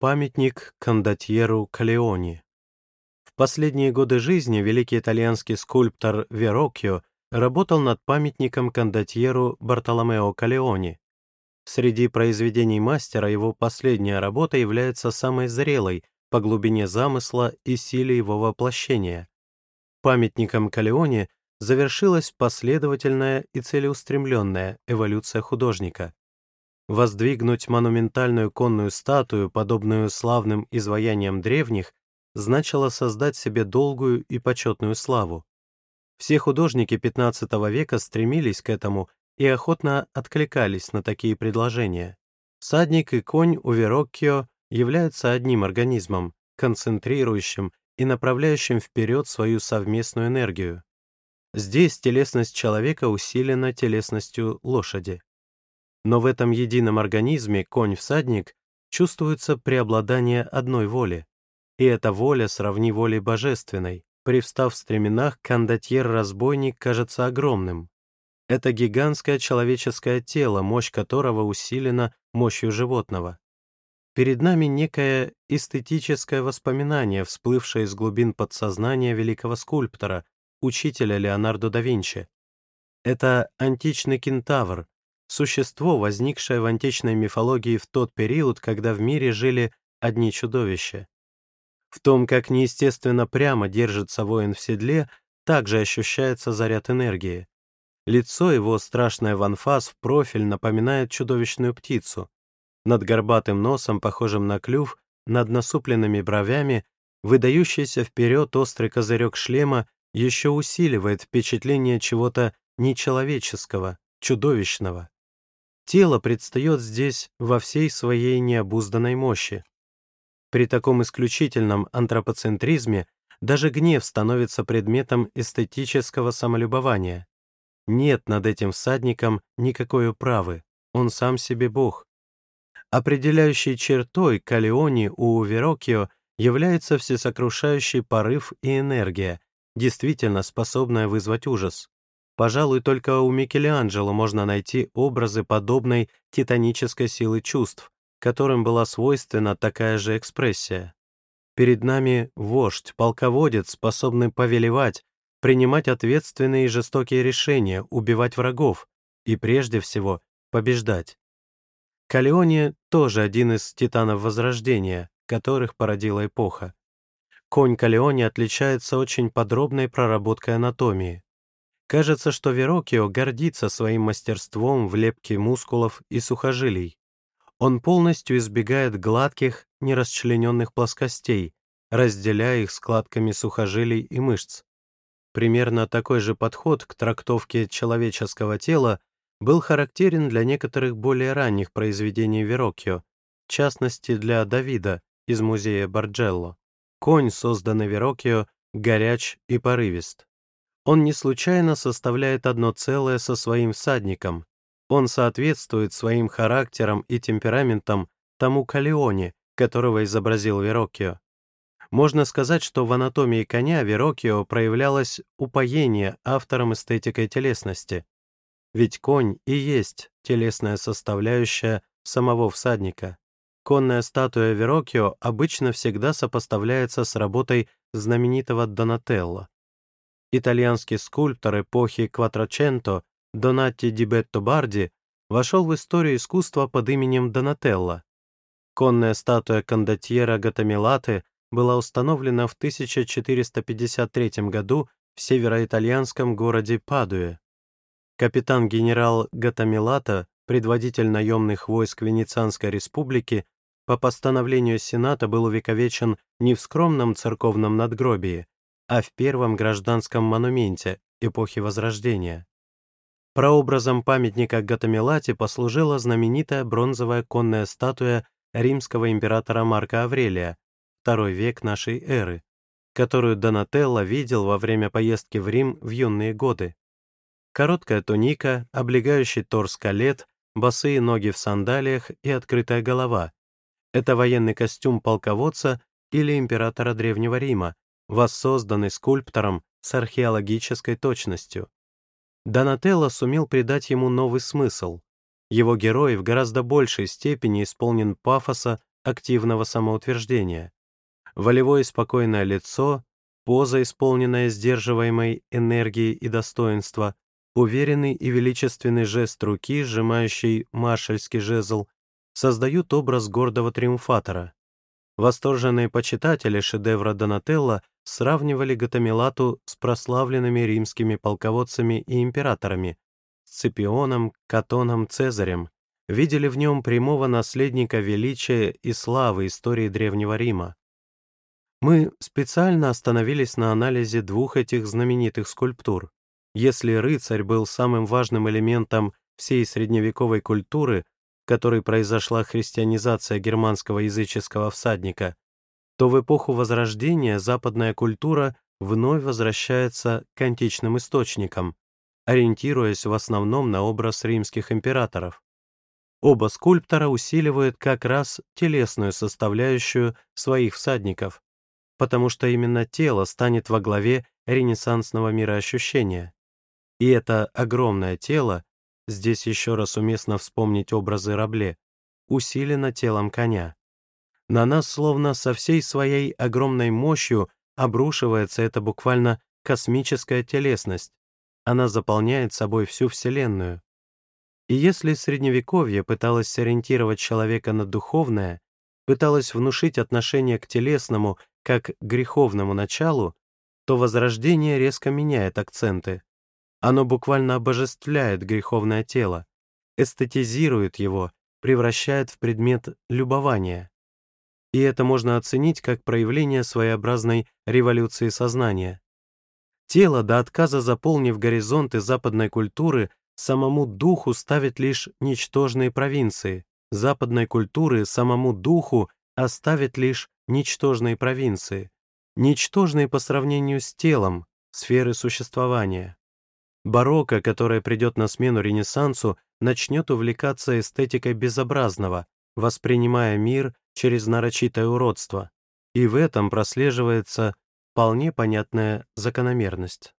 Памятник кондотьеру Калеони. В последние годы жизни великий итальянский скульптор Вероккио работал над памятником кондотьеру Бартоломео Калеони. Среди произведений мастера его последняя работа является самой зрелой по глубине замысла и силе его воплощения. Памятником Калеони завершилась последовательная и целеустремленная эволюция художника. Воздвигнуть монументальную конную статую, подобную славным изваяниям древних, значило создать себе долгую и почетную славу. Все художники XV века стремились к этому и охотно откликались на такие предложения. Садник и конь у Вероккио являются одним организмом, концентрирующим и направляющим вперед свою совместную энергию. Здесь телесность человека усилена телесностью лошади. Но в этом едином организме конь-всадник чувствуется преобладание одной воли. И эта воля сравни волей божественной. Привстав в стременах, кондотьер-разбойник кажется огромным. Это гигантское человеческое тело, мощь которого усилена мощью животного. Перед нами некое эстетическое воспоминание, всплывшее из глубин подсознания великого скульптора, учителя Леонардо да Винчи. Это античный кентавр, существо, возникшее в античной мифологии в тот период, когда в мире жили одни чудовища. В том, как неестественно прямо держится воин в седле, также ощущается заряд энергии. Лицо его, страшное в анфас, в профиль, напоминает чудовищную птицу. Над горбатым носом, похожим на клюв, над насупленными бровями, выдающийся вперед острый козырек шлема еще усиливает впечатление чего-то нечеловеческого, чудовищного. Тело предстает здесь во всей своей необузданной мощи. При таком исключительном антропоцентризме даже гнев становится предметом эстетического самолюбования. Нет над этим всадником никакой управы, он сам себе бог. Определяющей чертой Калеони у Верокио является всесокрушающий порыв и энергия, действительно способная вызвать ужас. Пожалуй, только у Микеланджело можно найти образы подобной титанической силы чувств, которым была свойственна такая же экспрессия. Перед нами вождь, полководец, способный повелевать, принимать ответственные и жестокие решения, убивать врагов и, прежде всего, побеждать. Калеоне тоже один из титанов Возрождения, которых породила эпоха. Конь Калеоне отличается очень подробной проработкой анатомии. Кажется, что Верокио гордится своим мастерством в лепке мускулов и сухожилий. Он полностью избегает гладких, нерасчлененных плоскостей, разделяя их складками сухожилий и мышц. Примерно такой же подход к трактовке человеческого тела был характерен для некоторых более ранних произведений Верокио, в частности для Давида из музея Барджелло. Конь, созданный Верокио, горяч и порывист. Он не случайно составляет одно целое со своим всадником. Он соответствует своим характерам и темпераментам тому Калеоне, которого изобразил Вероккио. Можно сказать, что в анатомии коня Вероккио проявлялось упоение автором эстетикой телесности. Ведь конь и есть телесная составляющая самого всадника. Конная статуя Вероккио обычно всегда сопоставляется с работой знаменитого Донателло. Итальянский скульптор эпохи Кватроченто Донатти ди Бетто Барди вошел в историю искусства под именем Донателло. Конная статуя кондотьера Гатамилаты была установлена в 1453 году в североитальянском городе Падуе. Капитан-генерал Гатамилата, предводитель наемных войск Венецианской республики, по постановлению Сената был увековечен не в скромном церковном надгробии, а в первом гражданском монументе эпохи Возрождения. Прообразом памятника Гатамилате послужила знаменитая бронзовая конная статуя римского императора Марка Аврелия, второй век нашей эры, которую Донателло видел во время поездки в Рим в юные годы. Короткая туника, облегающий торс калет, босые ноги в сандалиях и открытая голова — это военный костюм полководца или императора Древнего Рима, воссозданный скульптором с археологической точностью. Донателло сумел придать ему новый смысл. Его герой в гораздо большей степени исполнен пафоса, активного самоутверждения. Волевое спокойное лицо, поза, исполненная сдерживаемой энергии и достоинства, уверенный и величественный жест руки, сжимающий маршальский жезл, создают образ гордого триумфатора. Восторженные почитатели шедевра Донателло сравнивали Гатамилату с прославленными римскими полководцами и императорами, Сципионом, Катоном, Цезарем, видели в нем прямого наследника величия и славы истории Древнего Рима. Мы специально остановились на анализе двух этих знаменитых скульптур. Если рыцарь был самым важным элементом всей средневековой культуры, в которой произошла христианизация германского языческого всадника, то в эпоху Возрождения западная культура вновь возвращается к античным источникам, ориентируясь в основном на образ римских императоров. Оба скульптора усиливают как раз телесную составляющую своих всадников, потому что именно тело станет во главе ренессансного мироощущения. И это огромное тело, здесь еще раз уместно вспомнить образы Рабле, усилено телом коня. На нас словно со всей своей огромной мощью обрушивается эта буквально космическая телесность. Она заполняет собой всю Вселенную. И если Средневековье пыталось сориентировать человека на духовное, пыталось внушить отношение к телесному как к греховному началу, то Возрождение резко меняет акценты. Оно буквально обожествляет греховное тело, эстетизирует его, превращает в предмет любования. И это можно оценить как проявление своеобразной революции сознания. Тело, до отказа заполнив горизонты западной культуры, самому духу ставит лишь ничтожные провинции, западной культуры самому духу оставит лишь ничтожные провинции, ничтожные по сравнению с телом, сферы существования. Барокко, которое придет на смену Ренессансу, начнет увлекаться эстетикой безобразного, воспринимая мир через нарочитое уродство. И в этом прослеживается вполне понятная закономерность.